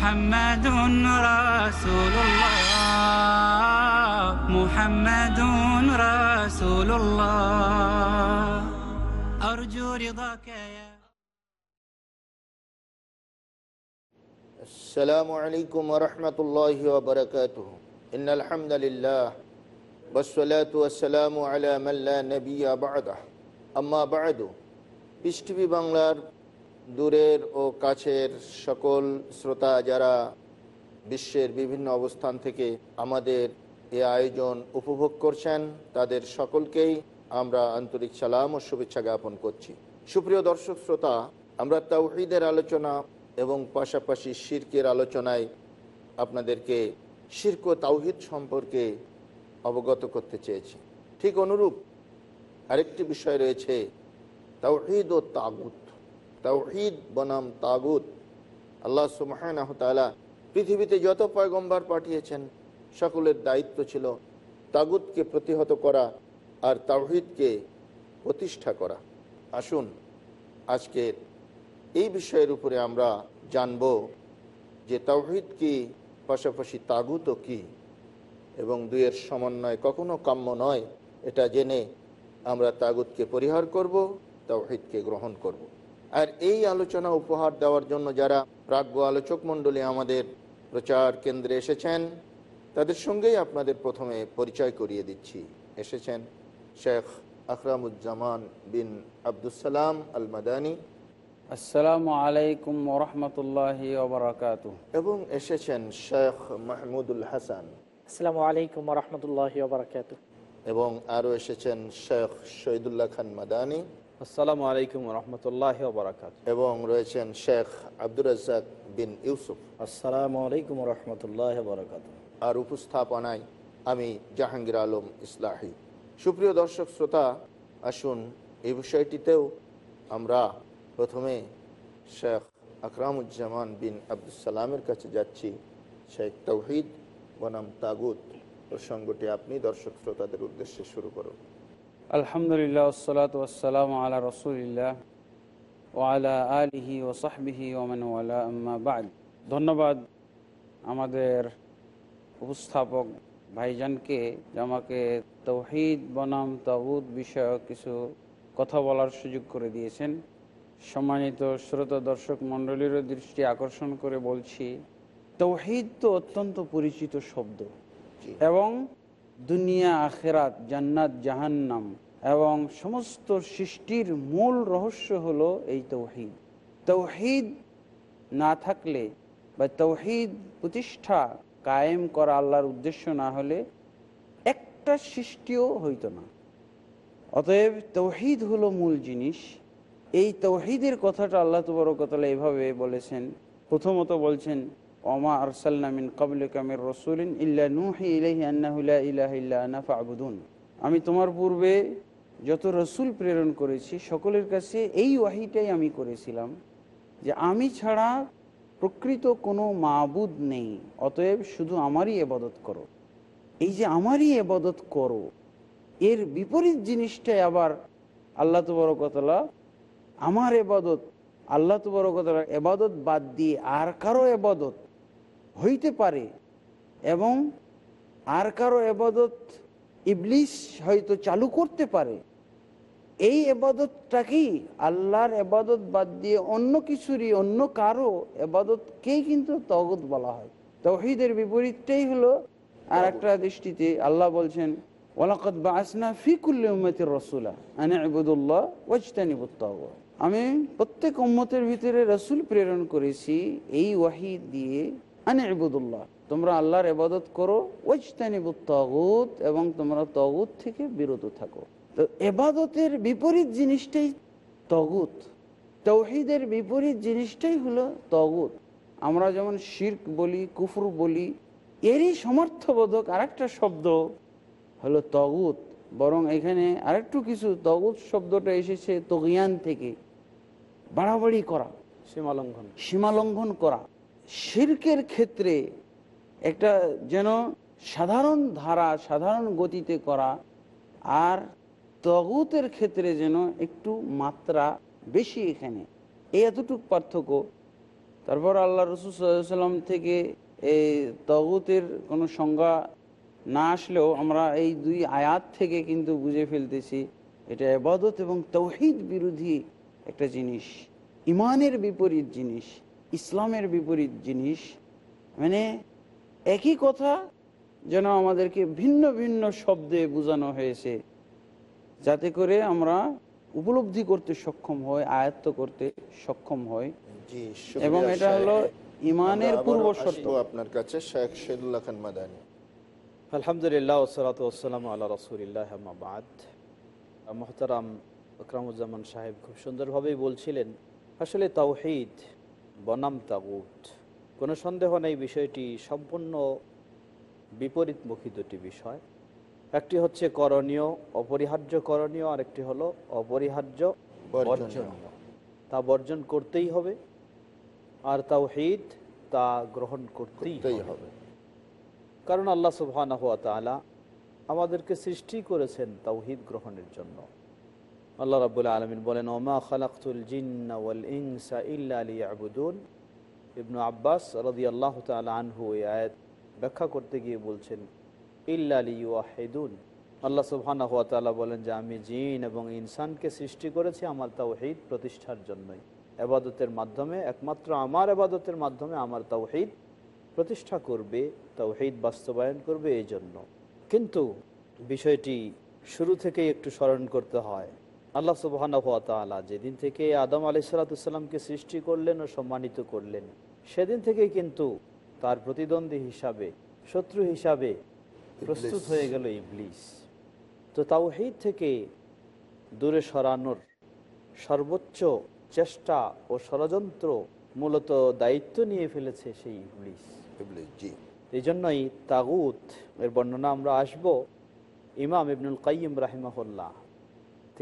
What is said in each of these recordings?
محمد رسول الله محمد رسول الله أرجو رضاك يا السلام عليكم ورحمة الله وبركاته إن الحمد لله والصلاة والسلام على من لا نبي بعده أما بعد পৃষ্টিভি বাংলার দূরের ও কাছের সকল শ্রোতা যারা বিশ্বের বিভিন্ন অবস্থান থেকে আমাদের এ আয়োজন উপভোগ করছেন, তাদের সকলকেই আমরা আন্তরিক সালাম ও শুভেচ্ছা জ্ঞাপন করছি। সুপ্রিয় দর্শক শ্রোতা, আমরা তাওহিদের আলোচনা এবং পাশাপাশি শির্কের আলোচনায় আপনাদেরকে শির্ক তাওহিদ সম্পর্কে অবগত করতে চেয়েছি। ঠিক অনুরূপ আরেকটি বিষয় রয়েছে তাওহিদ ও তাগুত। তাওহিদ বনাম তাগুত আল্লাহ সুমাহ তালা পৃথিবীতে যত পয়গম্বার পাঠিয়েছেন, সকলের দায়িত্ব ছিল তাগুতকে প্রতিহত করা আর তাওহিদকে প্রতিষ্ঠা করা আসুন, আজকের এই বিষয়ের উপরে আমরা জানব যে তাওহিদ কি, পাশাপাশি তাগুতও কি এবং দুইয়ের সমন্বয় কখনো কাম্য নয়, এটা জেনে আমরা তাগুতকে পরিহার করব, তাওহিদকে গ্রহণ করব। আর এই আলোচনা উপহার দেওয়ার জন্য যারা প্রাজ্ঞ আলোচক মণ্ডলী আমাদের প্রচার কেন্দ্রে এসেছেন তাদের সঙ্গেই আপনাদের প্রথমে পরিচয় করিয়ে দিচ্ছি। এসেছেন শেখ আকরামুজ্জামান বিন আবদুসালাম আল মাদানী আসসালামু আলাইকুম ওরহমতুল্লাহ ওবরাকাত এবং এসেছেন শেখ মাহমুদুল হাসান। আসসালামু আলাইকুম রহমতুল্লাহ বারকাত এবং আরও এসেছেন শেখ শহীদুল্লাহ খান মাদানী। আসসালামু আলাইকুম রহমতুল্লাহ এবং রয়েছেন শেখ আব্দুর রাজ্জাক বিন ইউসুফ। আসসালামু আলাইকুম রহমতুল্লাহ বারকাত আর উপস্থাপনায় আমি জাহাঙ্গীর আলম ইসলাহি। সুপ্রিয় দর্শক শ্রোতা আসুন এই বিষয়টিতেও আমরা প্রথমে শেখ আকরামুজ্জামান বিন আবদুসালামের কাছে যাচ্ছি। শেখ তৌহিদ বনাম তাগুত প্রসঙ্গটি আপনি দর্শক শ্রোতাদের উদ্দেশ্যে শুরু করুন। আলহামদুলিল্লাহ ওসলাত ওসালাম আলা রসুলিল্লাহ ও আলা আলিহি ও সাহবিহি ওমান ওয়ালা আম্মা ধন্যবাদ আমাদের উপস্থাপক ভাইজানকে আমাকে তৌহিদ বনাম তাগুদ বিষয়ক কিছু কথা বলার সুযোগ করে দিয়েছেন। সম্মানিত শ্রোতা দর্শক মণ্ডলীরও দৃষ্টি আকর্ষণ করে বলছি তৌহিদ তো অত্যন্ত পরিচিত শব্দ এবং দুনিয়া, আখেরাত, জান্নাত, জাহান্নাম এবং সমস্ত সৃষ্টির মূল রহস্য হলো এই তৌহিদ। তৌহিদ না থাকলে বা তৌহিদ প্রতিষ্ঠা কায়েম করা আল্লাহর উদ্দেশ্য না হলে একটা সৃষ্টিও হইতো না। অতএব তৌহিদ হলো মূল জিনিস। এই তৌহিদের কথাটা আল্লাহ তবরকতলা এভাবে বলেছেন। প্রথমত বলছেন ওমা আরসাল্লামিন কাবলে কামের রসুলিন ইল্লা নুহি ইলাহি আন্নাহুল্লা ইলাহ ইল্লা আবুদুন আমি তোমার পূর্বে যত রসুল প্রেরণ করেছি, সকলের কাছে এই ওয়াহিটাই আমি করেছিলাম যে আমি ছাড়া প্রকৃত কোনো মাবুদ নেই, অতএব শুধু আমারই এবাদত করো। এই যে আমারই এবাদত করো, এর বিপরীত জিনিসটাই আবার আল্লাহ তবরকতলা আমার এবাদত আল্লাহ তবরকতলার এবাদত বাদ দিয়ে আর কারও এবাদত হইতে পারে এবং আর কারও এবাদত ইবলিশ হয়তো চালু করতে পারে। এই এবাদতটাকেই আল্লাহর এবাদত বাদ দিয়ে অন্য কিছুরই, অন্য কারও এবাদতকেই কিন্তু তগত বলা হয়? তহিদের বিপরীতটাই হলো আর একটা দৃষ্টিতে আল্লাহ বলছেন ওলাকত বা আসনা ফিকুল্লি রসুলা আনে আবুদুল্লাহ ওয়াজতানিবুত্তাহ আমি প্রত্যেক উম্মতের ভিতরে রসুল প্রেরণ করেছি এই ওয়াহি দিয়ে আনে আবুদুল্লাহ তোমরা আল্লাহর এবাদত করো ওয়াজতানিবুত তগুত এবং তোমরা তগুত থেকে বিরত থাকো। তো এবাদতের বিপরীত জিনিসটাই তগুত। তৌহিদের বিপরীত জিনিসটাই হলো তগুত। আমরা যেমন শির্ক বলি কুফর বলি এরই সমর্থবোধক আরেকটা শব্দ হলো তগুত। বরং এখানে আরেকটু কিছু তগুত শব্দটা এসেছে তগিয়ান থেকে। বাড়াবাড়ি করা সীমালঙ্ঘন। সীমালঙ্ঘন করা। শির্কের ক্ষেত্রে একটা যেন সাধারণ ধারা, সাধারণ গতিতে করা আর তগুতের ক্ষেত্রে যেন একটু মাত্রা বেশি এখানে। এই এতটুকু পার্থক্য। তারপর আল্লাহ রসুল সাল্লাম থেকে এই তগুতের কোনো সংজ্ঞা না আসলেও আমরা এই দুই আয়াত থেকে কিন্তু বুঝে ফেলতেছি, এটা এবাদত এবং তৌহিদ বিরোধী একটা জিনিস ইমানের বিপরীত জিনিস। ইসলামের বিপরীত জিনিস মানে একই কথা যেন আমাদেরকে ভিন্ন ভিন্ন শব্দে বোঝানো হয়েছে যাতে করে আমরা উপলব্ধি করতে সক্ষম হই আয়ত্ত করতে সক্ষম হই। জি এবং এটা হলো ইমানের পূর্ব শর্ত আপনার কাছে শেখ শেদুল্লাহ খান মাদানী। আলহামদুলিল্লাহ ওসলাত ওসালাম আল্লাহ রসুলিল্লাহ আহমাবাদ মোহতারাম আকরামুজ্জামান সাহেব খুব সুন্দরভাবেই বলছিলেন আসলে তাওহিদ বনাম তাগুত। কোনো সন্দেহ নেই বিষয়টি সম্পূর্ণ বিপরীতমুখী দুটি বিষয়। একটি হচ্ছে করণীয় অপরিহার্য করণীয় আরেকটি হলো অপরিহার্য বর্জনীয়। তা বর্জন করতেই হবে আর তাওহিদ তা গ্রহণ করতেই হবে। কারণ আল্লাহ ওয়া আমাদেরকে সৃষ্টি করেছেন তাওহিদ গ্রহণের জন্য। আল্লাহ রাব্বুল আলামিন বলেন, ওমা খালাকতুল জিন্না ওয়াল ইনসা ইল্লা লিয়াবুদুন। ইবনু আব্বাস রাদিয়াল্লাহু তাআলা আনহু এই আয়াত ব্যাখ্যা করতে গিয়ে বলছেন, ইল্লা লিওয়াহিদুন আল্লাহ সুবহানাহু ওয়া তাআলা বলেন যে, আমি জিন এবং ইনসানকে সৃষ্টি করেছি আমার তাওহিদ প্রতিষ্ঠার জন্যই। এবাদতের মাধ্যমে, একমাত্র আমার এবাদতের মাধ্যমে আমার তাওহিদ প্রতিষ্ঠা করবে, তাওহিদ বাস্তবায়ন করবে এই জন্য। কিন্তু বিষয়টি শুরু থেকেই একটু স্মরণ করতে হয়। আল্লাহ তাআলা যেদিন থেকে আদম আলি সালাতামকে সৃষ্টি করলেন ও সম্মানিত করলেন সেদিন থেকেই কিন্তু তার প্রতিদ্বন্দ্বী হিসাবে শত্রু হিসাবে প্রস্তুত হয়ে গেল ইবলিস। তো তাওহিদ থেকে দূরে সরানোর সর্বোচ্চ চেষ্টা ও ষড়যন্ত্র মূলত দায়িত্ব নিয়ে ফেলেছে সেই ইবলিস, এই জন্যই তাগুত এর বর্ণনা আমরা আসব ইমাম ইবনুল কাইম রাহিমাহুল্লাহ।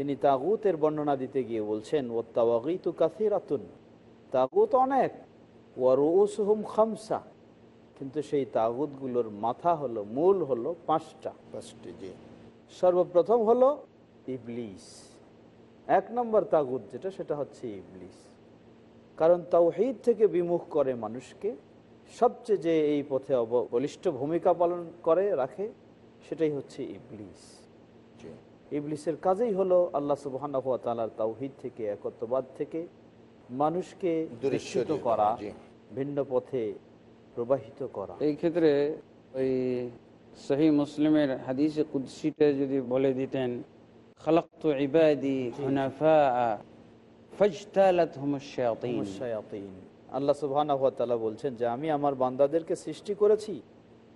তিনি তাগুতের বর্ণনা দিতে গিয়ে বলছেন ও তাওয়াগিতু কাসিরাতুন। তাগুত অনেক ওয়ারুসহুম খামসা। কিন্তু সেই তাগুতগুলোর মাথা হলো মূল হলো পাঁচটা। পাঁচটি জি। সর্বপ্রথম হলো ইবলিস। এক নম্বর তাগুত যেটা সেটা হচ্ছে ইবলিস। কারণ তাও তাওহিদ থেকে বিমুখ করে মানুষকে সবচেয়ে যে এই পথে অব- বলিষ্ঠ ভূমিকা পালন করে রাখে সেটাই হচ্ছে ইবলিস। ইবলিসের কাজেই হলো আল্লাহ সুবহানাহু ওয়া তাআলার তাওহিদ থেকে একত্ববাদ থেকে মানুষকে সরিয়ে করা ভিন্ন পথে প্রবাহিত করা। এই ক্ষেত্রে ওই সহি মুসলিমের হাদিসে কুদ্সিটা যদি বলে দিতেন খালাক্তু ইবাদি হুনাফা। আল্লাহ সুবহানাহু ওয়া তাআলা বলছেন যে আমি আমার বান্দাদেরকে সৃষ্টি করেছি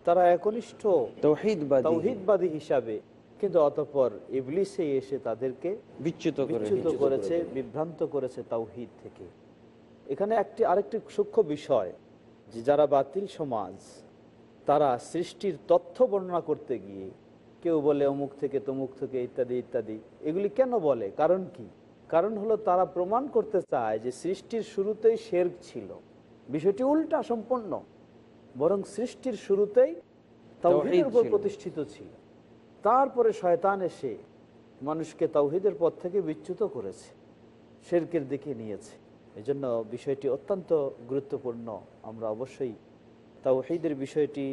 তারা একনিষ্ঠ তাওহীদবাদী তাওহীদবাদী হিসাবে। কিন্তু অতঃপর ইবলিসে এসে তাদেরকে বিচ্যুত বিচ্যুত করেছে বিভ্রান্ত করেছে তাওহীদ থেকে। এখানে একটি আরেকটি সূক্ষ্ম বিষয় যে যারা বাতিল সমাজ তারা সৃষ্টির তথ্য বর্ণনা করতে গিয়ে কেউ বলে অমুক থেকে তমুক থেকে ইত্যাদি ইত্যাদি এগুলি কেন বলে? কারণ কি? কারণ হলো তারা প্রমাণ করতে চায় যে সৃষ্টির শুরুতেই শের ছিল। বিষয়টি উল্টা সম্পূর্ণ বরং সৃষ্টির শুরুতেই তাওহীদের উপর প্রতিষ্ঠিত ছিল। তারপরে শয়তান এসে মানুষকে তাওহিদের পথ থেকে বিচ্যুত করেছে শেরকের দিকে নিয়েছে। এই জন্য বিষয়টি অত্যন্ত গুরুত্বপূর্ণ। আমরা অবশ্যই তাওহিদের বিষয়টি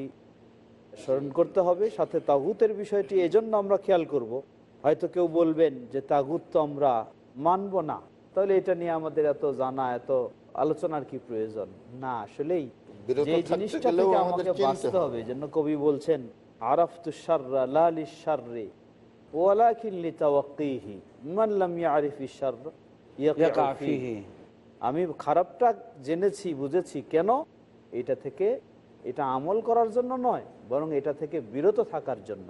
স্মরণ করতে হবে সাথে তাগুতের বিষয়টি এজন্য আমরা খেয়াল করব। হয়তো কেউ বলবেন যে তাগুত তো আমরা মানব না। তাহলে এটা নিয়ে আমাদের এত জানা এত আলোচনার কি প্রয়োজন? না আসলেই যে জিনিসটা থেকে আমাকে বাঁচতে হবে। হবে জন্য কবি বলছেন আরাফতু শাররা লালি শাররে। আমি খারাপটা জেনেছি বুঝেছি কেন? এটা থেকে এটা আমল করার জন্য নয় বরং এটা থেকে বিরত থাকার জন্য।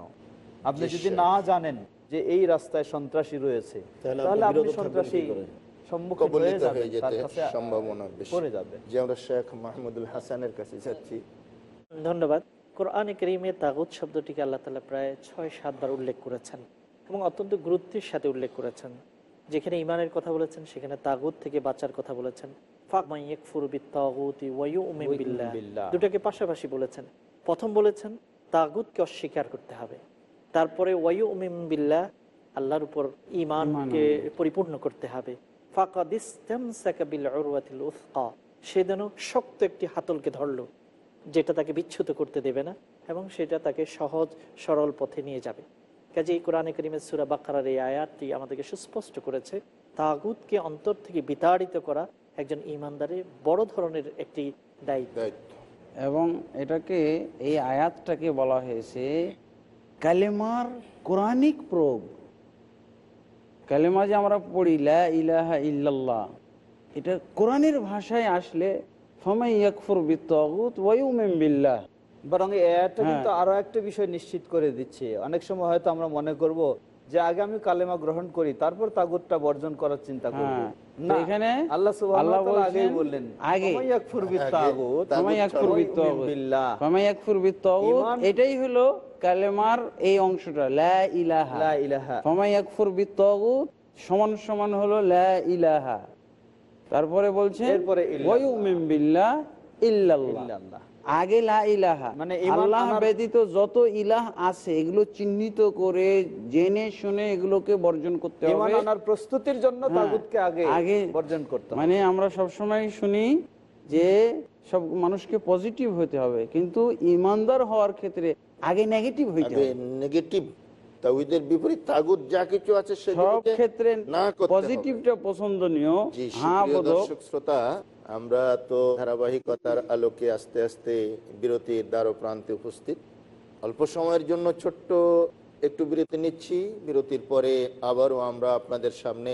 আপনি যদি না জানেন যে এই রাস্তায় সন্ত্রাসী রয়েছে তাহলে আপনি সন্ত্রাসী সম্ভাবনা পড়ে যাবে যে আমরা শেখ মাহমুদুল হাসানের কাছে যাচ্ছি। ধন্যবাদ। কোরআনে করিমে তাগুদ শব্দটিকে আল্লাহ তালা প্রায় ছয় সাতবার উল্লেখ করেছেন এবং অত্যন্ত গুরুত্বের সাথে উল্লেখ করেছেন। যেখানে ইমানের কথা বলেছেন সেখানে তাগুদ থেকে বাঁচার কথা বলেছেন। দুটাকে পাশাপাশি বলেছেন। প্রথম বলেছেন তাগুদকে অস্বীকার করতে হবে। তারপরে ওয়াইউ উমিম বিল্লাহ আল্লাহর উপর ইমানকে পরিপূর্ণ করতে হবে। উরওয়াতিল সে যেন শক্ত একটি হাতলকে ধরলো। যেটা তাকে বিচ্ছুত করতে দেবে না এবং সেটা তাকে সহজ সরল পথে নিয়ে যাবে। কাজে এই কোরআনে করিমের সুরা বাকারার এই আয়াতটি আমাদেরকে সুস্পষ্ট করেছে তাগুদকে অন্তর থেকে বিতাড়িত করা একজন ইমানদারের বড় ধরনের একটি দায়িত্ব। দায়িত্ব। এবং এটাকে এই আয়াতটাকে বলা হয়েছে কালেমার কোরআনিক প্রয়োগ। কালেমা যে আমরা পড়ি লা ইলাহা ইল্লাল্লাহ এটা কোরআনের ভাষায় আসলে ফমাই ইয়াকফুর বিত্তাগুত ওয়ায়ুমিন বিল্লাহ। বরং এই হ্যাঁ। কিন্তু আরও একটা বিষয় নিশ্চিত করে দিচ্ছে। অনেক সময় হয়তো আমরা মনে করব যে আগে আমি কালেমা গ্রহণ করি তারপর তাগুতটা বর্জন করার চিন্তা করব। হ্যাঁ, এটাই হলো কালেমার এই অংশটা লা ইলাহা। ইলাহা। ফমাই ইয়াকফুর সমান সমান হলো লা ইলাহা। তারপরে ইল্লাল্লাহ। আগে ইলাহা। মানে আল্লাহ ব্যতীত যত ইলাহ আছে এগুলো চিহ্নিত করে জেনে শুনে এগুলোকে বর্জন করতে হবে। প্রস্তুতির জন্য হ্যাঁ, আগে আগে বর্জন করতে হবে। মানে আমরা সব সময় শুনি যে সব মানুষকে পজিটিভ হতে হবে কিন্তু ইমানদার হওয়ার ক্ষেত্রে আগে নেগেটিভ হইতে হবে। নেগেটিভ তাওহিদের বিপরীত তাগুত যা কিছু আছে ক্ষেত্রে না পজিটিভটা পছন্দনীয়। হ্যাঁ দর্শক শ্রোতা আমরা তো ধারাবাহিকতার আলোকে আস্তে আস্তে বিরতির উপস্থিত। অল্প সময়ের জন্য ছোট্ট একটু বিরতি নিচ্ছি। বিরতির পরে আবারও আমরা আপনাদের সামনে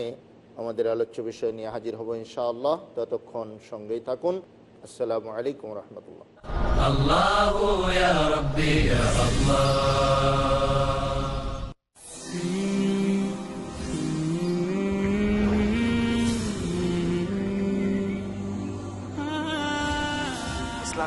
আমাদের আলোচ্য বিষয় নিয়ে হাজির হব ইনশাআল্লাহ। ততক্ষণ সঙ্গেই থাকুন। আসসালামু আলাইকুম রহমতুল্লাহ। আল্লাহ।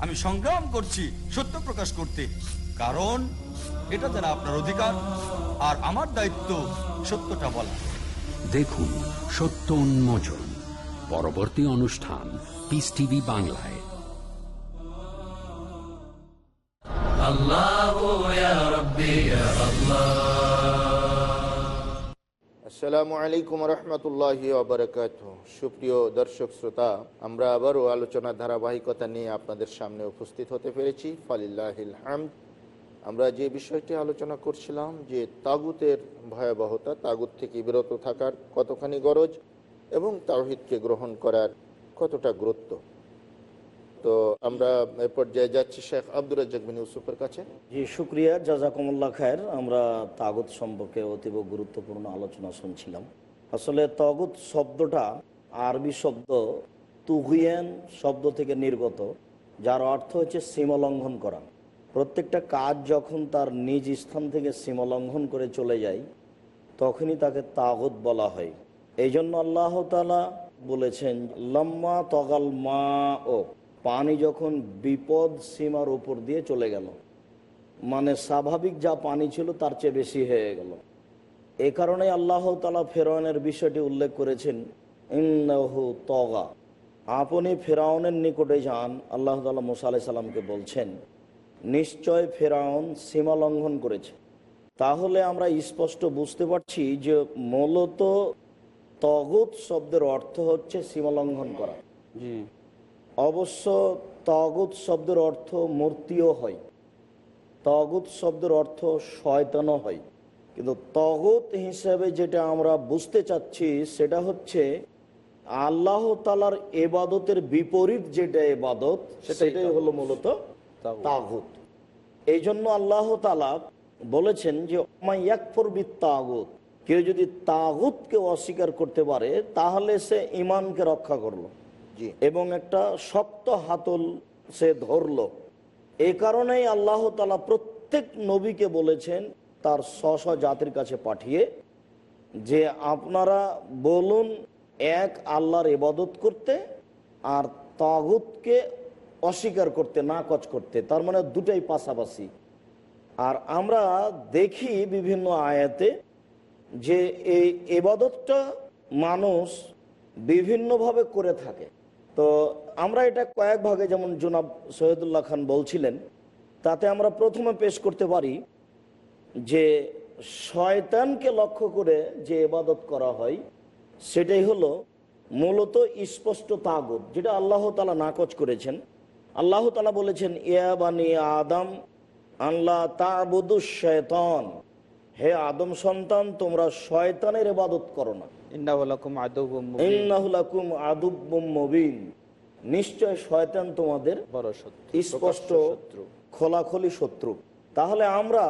আমি সংগ্রাম করছি সত্য প্রকাশ করতে। কারণ এটা যেন আপনার অধিকার আর আমার দায়িত্ব সত্যটা বলা। দেখুন সত্য উন্মোচন পরবর্তী অনুষ্ঠান পিস টিভি বাংলায়। আল্লাহ। আসসালামু আলাইকুম রহমতুল্লাহ বারকাত সুপ্রিয় দর্শক শ্রোতা, আমরা আবারও আলোচনার ধারাবাহিকতা নিয়ে আপনাদের সামনে উপস্থিত হতে পেরেছি। ফালিল্লাহিল হামদ। আমরা যে বিষয়টি আলোচনা করছিলাম, যে তাগুতের ভয়াবহতা, তাগুত থেকে বিরত থাকার কতখানি গরজ এবং তাওহিদকে গ্রহণ করার কতটা গুরুত্ব? তো আমরা এ পর্যায়ে যাচ্ছি শেখ আব্দুর ইউসুফের কাছে। জি, শুক্রিয়া, জাজাকুমুল্লাহ খায়ের। আমরা তাগুত সম্পর্কে অতীব গুরুত্বপূর্ণ আলোচনা শুনছিলাম। আসলে তগুত শব্দটা আরবি শব্দ তুহিয়ান শব্দ থেকে নির্গত, যার অর্থ হচ্ছে সীমা লঙ্ঘন করা। প্রত্যেকটা কাজ যখন তার নিজ স্থান থেকে সীমালঙ্ঘন করে চলে যায়, তখনই তাকে তাগত বলা হয়। এই জন্য আল্লাহ তালা বলেছেন, লম্মা তগাল মা ও পানি যখন বিপদ সীমার উপর দিয়ে চলে গেল মানে স্বাভাবিক যা পানি ছিল তার চেয়ে বেশি হয়ে গেল। এ কারণে আল্লাহ তালা ফেরাউনের বিষয়টি উল্লেখ করেছেন তগা আপনি ফেরাউনের নিকটে যান, আল্লাহ তালা মুসা আলাই সাল্লামকে বলছেন, নিশ্চয় ফেরাউন সীমা লঙ্ঘন করেছে। তাহলে আমরা স্পষ্ট বুঝতে পারছি যে মূলত তগুত শব্দের অর্থ হচ্ছে সীমা লঙ্ঘন করা। অবশ্য তগুত শব্দের অর্থ মূর্তিও হয়। তগুত শব্দের অর্থ শয়তানও হয়। কিন্তু তগুত হিসাবে যেটা আমরা বুঝতে চাচ্ছি সেটা হচ্ছে আল্লাহ তালার এবাদতের বিপরীত যেটা এবাদত সেটাই হলো মূলত তাগুত। এই জন্য আল্লাহ তালা বলেছেন যে তাগুত কেউ যদি তাগুতকে অস্বীকার করতে পারে তাহলে সে ইমানকে রক্ষা করল। এবং একটা শক্ত হাতল সে ধরলো। এ কারণেই আল্লাহ তালা প্রত্যেক নবীকে বলেছেন, তার স্ব জাতির কাছে পাঠিয়ে যে আপনারা বলুন এক আল্লাহর ইবাদত করতে আর তাগুতকে অস্বীকার করতে না কচ করতে। তার মানে দুটাই পাশাপাশি। আর আমরা দেখি বিভিন্ন আয়াতে যে এই এবাদতটা মানুষ বিভিন্নভাবে করে থাকে। তো আমরা এটা কয়েক ভাগে, যেমন জনাব সৈয়দুল্লাহ খান বলছিলেন, তাতে আমরা প্রথমে পেশ করতে পারি যে শয়তানকে লক্ষ্য করে যে এবাদত করা হয়, সেটাই হলো মূলত স্পষ্ট তাগত, যেটা আল্লাহ তালা নাকচ করেছেন। আল্লাহ তালা বলেছেন ইয়াবানি আদম আল্লাহ তাবুদু শয়তান হে আদম সন্তান, তোমরা শয়তানের এবাদত করো না। মুবিন। নিশ্চয় শয়তান তোমাদের বড় শত্রু স্পষ্ট খোলাখলি শত্রু। তাহলে আমরা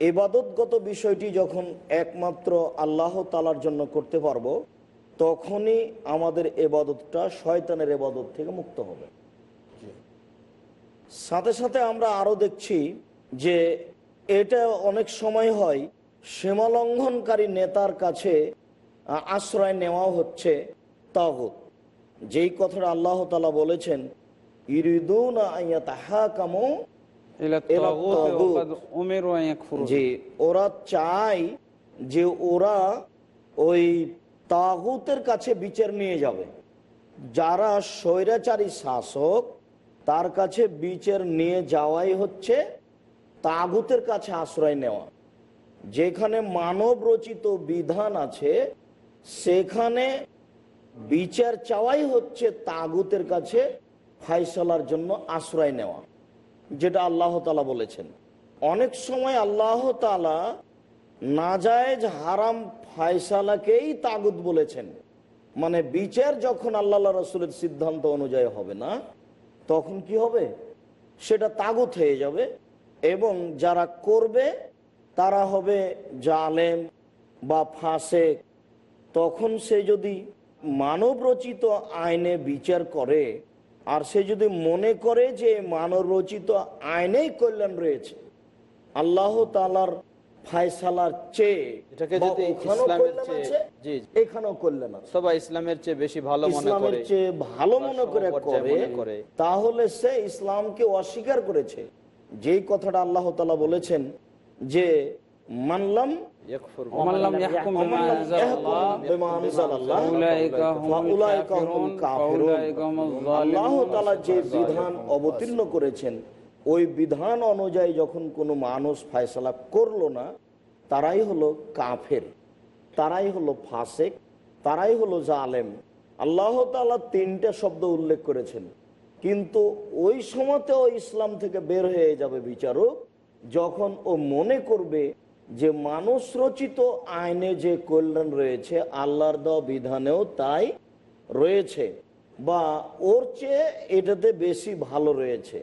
এবাদতগত বিষয়টি যখন একমাত্র আল্লাহ তালার জন্য করতে পারব তখনই আমাদের এবাদতটা শয়তানের এবাদত থেকে মুক্ত হবে। সাথে সাথে আমরা আরও দেখছি যে এটা অনেক সময় হয় সীমালঙ্ঘনকারী নেতার কাছে আশ্রয় নেওয়া হচ্ছে তাগুত। যেই কথাটা আল্লাহ তালা বলেছেন যে ওরা চায় যে ওরা ওই তাগুতের কাছে বিচার নিয়ে যাবে। যারা স্বৈরাচারী শাসক তার কাছে বিচার নিয়ে যাওয়াই হচ্ছে তাগুতের কাছে আশ্রয় নেওয়া। যেখানে মানব রচিত বিধান আছে সেখানে বিচার চাওয়াই হচ্ছে তাগুতের কাছে ফাইসালার জন্য আশ্রয় নেওয়া, যেটা আল্লাহ তালা বলেছেন। অনেক সময় আল্লাহ তালা নাজায়েজ হারাম ফায়সালাকেই তাগুদ বলেছেন। মানে বিচার যখন আল্লাহ রসুলের সিদ্ধান্ত অনুযায়ী হবে না, তখন কি হবে? সেটা তাগুত হয়ে যাবে এবং যারা করবে তারা হবে জালেম বা ফাসেক তখন সে যদি মানব রচিত আইনে বিচার করে আর সে যদি মনে করে যে মানব রচিত আইনেই কল্যাণ রয়েছে আল্লাহ তালার ফায়সালার চেয়ে এটাকে যদি ইসলামের চেয়ে- জি, জি। এখানেও কল্যাণ সবাই ইসলামের চেয়ে বেশি ভালো মনে করে চেয়ে ভালো মনে করে করে করে। তাহলে সে ইসলামকে অস্বীকার করেছে যেই কথাটা আল্লাহ তালা বলেছেন যে মানলাম যে বিধান অবতীর্ণ করেছেন ওই বিধান অনুযায়ী যখন কোনো মানুষ ফায়সালা করল না তারাই হলো কাফের তারাই হলো ফাসেক তারাই হলো জালেম। আল্লাহ তালা তিনটে শব্দ উল্লেখ করেছেন। কিন্তু ওই সময়তেও ইসলাম থেকে বের হয়ে যাবে বিচারক যখন ও মনে করবে যে মানুষ রচিত আইনে যে কল্যাণ রয়েছে, আল্লাহর দেওয়া বিধানেও তাই রয়েছে বা ওর চেয়ে এটাতে বেশি ভালো রয়েছে।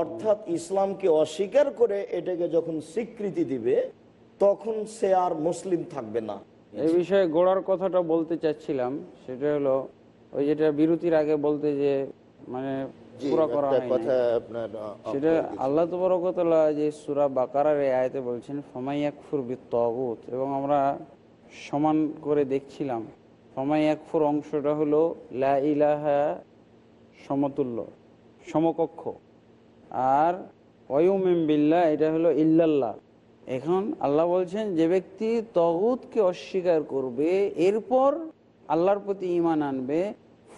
অর্থাৎ ইসলামকে অস্বীকার করে এটাকে যখন স্বীকৃতি দিবে, তখন সে আর মুসলিম থাকবে না। এই বিষয়ে গোড়ার কথাটা বলতে চাচ্ছিলাম, সেটা হলো ওই যেটা বিরতির আগে বলতে যে মানে পুরা করা একটা হয়নি। কথা আপনার আহ, সেটা আল্লাহ তবরকতলা যে সুরা বাকারার এই আয়তে বলছেন ফমাইয়াকফুর বিত্তগুত এবং আমরা সমান করে দেখছিলাম ফমাইয়াকফুর অংশটা হলো লা ইলাহা সমতুল্য সমকক্ষ আর ওয়ুমিম বিল্লাহ এটা হলো ইল্লাল্লাহ এখন আল্লাহ বলছেন যে ব্যক্তি তগুতকে অস্বীকার করবে এরপর আল্লাহর প্রতি ইমান আনবে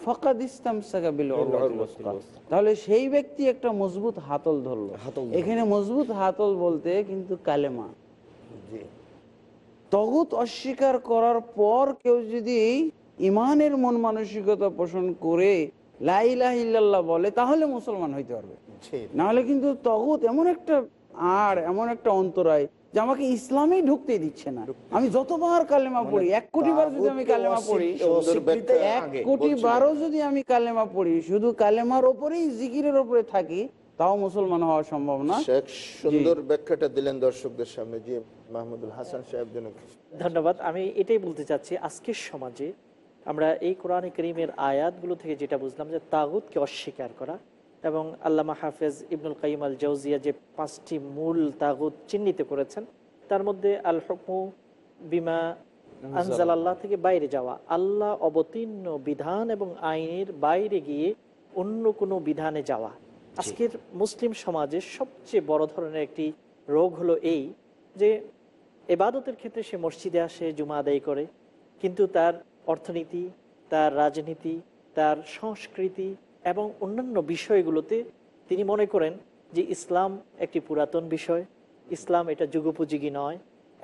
ফকাদ তাহলে সেই ব্যক্তি একটা মজবুত হাতল ধরলো। এখানে মজবুত হাতল বলতে কিন্তু কালেমা। তগুত অস্বীকার করার পর কেউ যদি ইমানের মন মানসিকতা পোষণ করে বলে তাহলে মুসলমান হইতে পারবে। জি। নাহলে কিন্তু তগুত এমন একটা আর এমন একটা অন্তরায় যে আমাকে ইসলামেই ঢুকতে দিচ্ছে না। আমি যতবার কালেমা পড়ি এক কোটি বার যদি আমি কালেমা পড়ি এক কোটি বারও যদি আমি কালেমা পড়ি শুধু কালেমার ওপরেই জিকিরের ওপরে থাকি তাও মুসলমান হওয়া সম্ভব না। শেখ সুন্দর ব্যাখ্যাটা দিলেন দর্শকদের সামনে যে মাহমুদুল হাসান সাহেব ধন্যবাদ। আমি এটাই বলতে চাচ্ছি আজকের সমাজে আমরা এই কোরআন করিমের আয়াতগুলো থেকে যেটা বুঝলাম যে তাগুতকে অস্বীকার করা এবং আল্লামা হাফেজ ইবনুল কাইম আল জৌজিয়া যে পাঁচটি মূল তাগুত চিহ্নিত করেছেন তার মধ্যে আল হকমু বিমা আনজাল আল্লাহ থেকে বাইরে যাওয়া আল্লাহ অবতীর্ণ বিধান এবং আইনের বাইরে গিয়ে অন্য কোনো বিধানে যাওয়া। আজকের মুসলিম সমাজের সবচেয়ে বড় ধরনের একটি রোগ হলো এই যে এবাদতের ক্ষেত্রে সে মসজিদে আসে জুমা আদায় করে কিন্তু তার অর্থনীতি তার রাজনীতি তার সংস্কৃতি এবং অন্যান্য বিষয়গুলোতে তিনি মনে করেন যে ইসলাম একটি পুরাতন বিষয়, ইসলাম এটা যুগোপযোগী নয়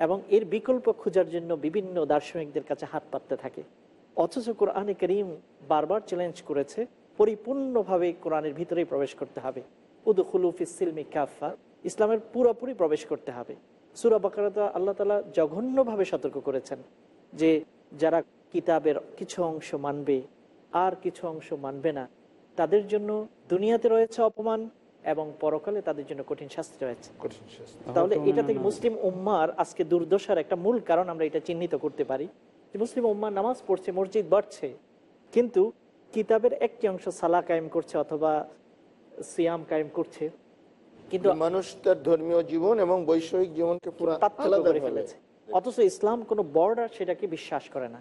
এবং এর বিকল্প খোঁজার জন্য বিভিন্ন দার্শনিকদের কাছে হাত পাততে থাকে। অথচ কোরআনে করিম বারবার চ্যালেঞ্জ করেছে, পরিপূর্ণভাবে কোরআনের ভিতরেই প্রবেশ করতে হবে। উদুখুলু ফিসিলমি কাফা ইসলামের পুরোপুরি প্রবেশ করতে হবে। সুরা বাকারাত আল্লাহ তালা জঘন্যভাবে সতর্ক করেছেন যে যারা কিতাবের কিছু অংশ মানবে, আর কিছু অংশ মানবে না তাদের জন্য দুনিয়াতে রয়েছে অপমান এবং পরকালে তাদের জন্য কঠিন শাস্তি রয়েছে। তাহলে এটা থেকে মুসলিম উম্মার আজকে দুর্দশার একটা মূল কারণ আমরা এটা চিহ্নিত করতে পারি। যে মুসলিম উম্মা নামাজ পড়ছে মসজিদ বাড়ছে কিন্তু কিতাবের একটি অংশ সালা কায়েম করছে অথবা সিয়াম কায়েম করছে। কিন্তু মানুষ তার ধর্মীয় জীবন এবং বৈষয়িক জীবনকে পুরো করে ফেলেছে। অথচ ইসলাম কোনো বর্ডার সেটাকে বিশ্বাস করে না।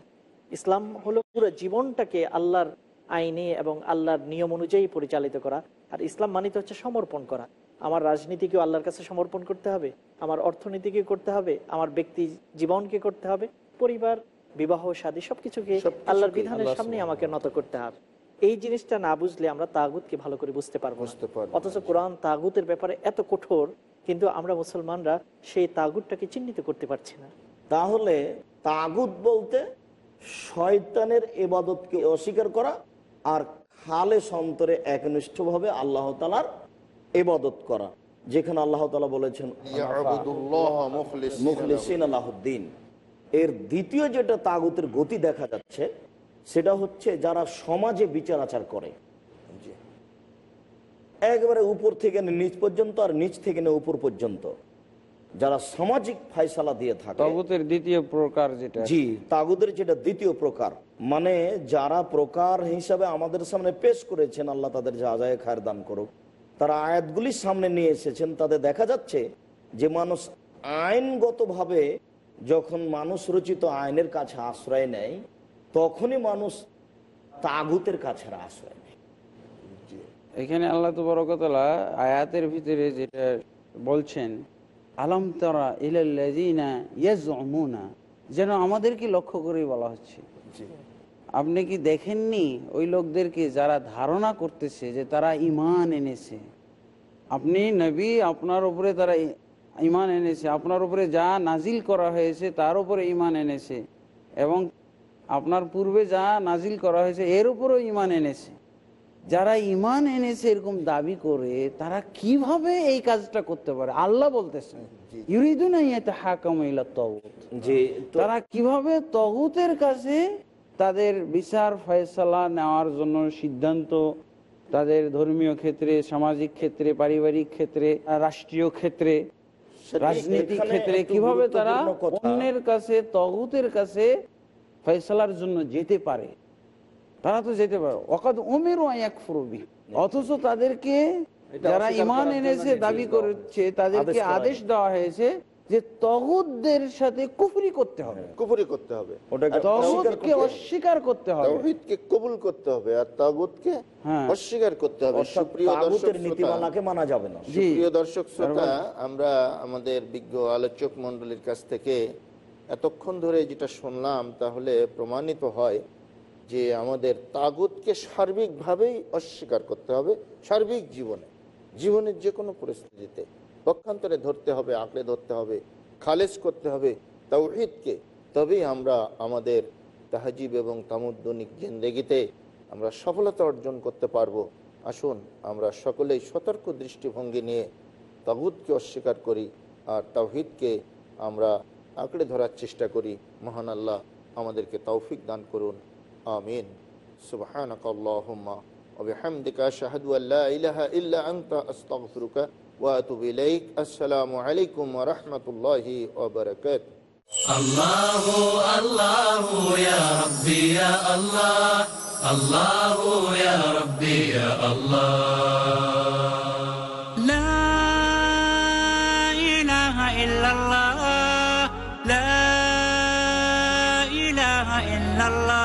ইসলাম হলো পুরো জীবনটাকে আল্লাহর আইনে এবং আল্লাহর নিয়ম অনুযায়ী পরিচালিত করা। আর ইসলাম মানিত হচ্ছে সমর্পণ করা। আমার রাজনীতিকেও আল্লাহর কাছে সমর্পণ করতে হবে আমার অর্থনীতিকে করতে হবে আমার ব্যক্তি জীবনকে করতে হবে পরিবার বিবাহ শাদী সবকিছুকে আল্লাহর বিধানের সামনে আমাকে নত করতে হবে। এই জিনিসটা না বুঝলে আমরা তাগুতকে ভালো করে বুঝতে পারব বুঝতে পারব অথচ কোরআন তাগুতের ব্যাপারে এত কঠোর কিন্তু আমরা মুসলমানরা সেই তাগুতটাকে চিহ্নিত করতে পারছি না। তাহলে তাগুত বলতে শয়তানের এবাদতকে অস্বীকার করা আর খালে সন্তরে একনিষ্ঠভাবে আল্লাহ তালার এবাদত করা যেখানে আল্লাহ তালা বলেছেন মুখলিসিন আলাহুদ্দিন এর দ্বিতীয় যেটা তাগুতের গতি দেখা যাচ্ছে সেটা হচ্ছে যারা সমাজে বিচার আচার করে। একবারে উপর থেকে নিচ পর্যন্ত আর নিচ থেকে উপর পর্যন্ত। যারা সামাজিক ফায়সালা দিয়ে থাকে। তগুতের দ্বিতীয় প্রকার যেটা জি তাগুদের যেটা দ্বিতীয় প্রকার মানে যারা প্রকার হিসাবে আমাদের সামনে পেশ করেছেন আল্লাহ তাদের যা যায় খায়ের দান করুক। তারা আয়াতগুলি সামনে নিয়ে এসেছেন তাদের দেখা যাচ্ছে যে মানুষ আইনগতভাবে যখন মানুষ রচিত আইনের কাছে আশ্রয় নেয় তখনই মানুষ তাগুতের কাছে আশ্রয় নেয়। এখানে আল্লাহ তবরকতলা আয়াতের ভিতরে যেটা বলছেন আলম তারা ইলাল্লাযিনা ইয়াজউমুনা যেন আমাদেরকে লক্ষ্য করে বলা হচ্ছে। আপনি কি দেখেননি ওই লোকদেরকে যারা ধারণা করতেছে যে তারা ইমান এনেছে? আপনি নবী আপনার উপরে তারা ইমান এনেছে। আপনার উপরে যা নাজিল করা হয়েছে তার উপরে ইমান এনেছে। এবং আপনার পূর্বে যা নাজিল করা হয়েছে এর উপরেও ইমান এনেছে। যারা ইমান এনেছে এরকম দাবি করে তারা কীভাবে এই কাজটা করতে পারে? আল্লাহ বলতেছেন তো- তারা কীভাবে তগুতের কাছে তাদের বিচার ফয়সালা নেওয়ার জন্য সিদ্ধান্ত তাদের ধর্মীয় ক্ষেত্রে সামাজিক ক্ষেত্রে পারিবারিক ক্ষেত্রে রাষ্ট্রীয় ক্ষেত্রে রাজনৈতিক ক্ষেত্রে কীভাবে তারা অন্যের কাছে তগুতের কাছে ফয়সালার জন্য যেতে পারে? তারা তো যেতে পারে। অকাদ উমের এক ফুরবি অথচ তাদেরকে যারা অস্বীকার ইমান এনেছে দাবি করছে তাদেরকে আদেশ দেওয়া হয়েছে যে তগুদদের সাথে কুফরি করতে হবে। কুপুরি করতে হবে। ওটাকে তগুদকে অস্বীকার করতে হবে। তাওহীদকে কবুল করতে হবে আর তাগুতকে হ্যাঁ। অস্বীকার করতে হবে। সুপ্রিয় দর্শক তাগুতের নীতিমালাকে মানা যাবে না। জি। প্রিয় দর্শক শ্রোতা আমরা আমাদের বিজ্ঞ আলোচক মন্ডলীর কাছ থেকে এতক্ষণ ধরে যেটা শুনলাম তাহলে প্রমাণিত হয় যে আমাদের তাগুতকে সার্বিকভাবেই অস্বীকার করতে হবে সার্বিক জীবনে। জীবনের যে কোনো পরিস্থিতিতে পক্ষান্তরে ধরতে হবে, আঁকড়ে ধরতে হবে, খালেজ করতে হবে তাওহিদকে। তবেই আমরা আমাদের তাহাজিব এবং তামুদ্দনিক জিন্দেগিতে আমরা সফলতা অর্জন করতে পারব। আসুন, আমরা সকলেই সতর্ক দৃষ্টিভঙ্গি নিয়ে তাগুদকে অস্বীকার করি আর তাওহিদকে আমরা আঁকড়ে ধরার চেষ্টা করি। মহান আল্লাহ আমাদেরকে তৌফিক দান করুন। آمين. سبحانك اللهم وبحمدك أشهد أن لا إله إلا أنت أستغفرك وأتوب إليك. السلام عليكم ورحمة الله وبركاته. الله الله يا ربي يا الله. الله يا ربي يا الله. لا إله إلا الله. لا إله إلا الله.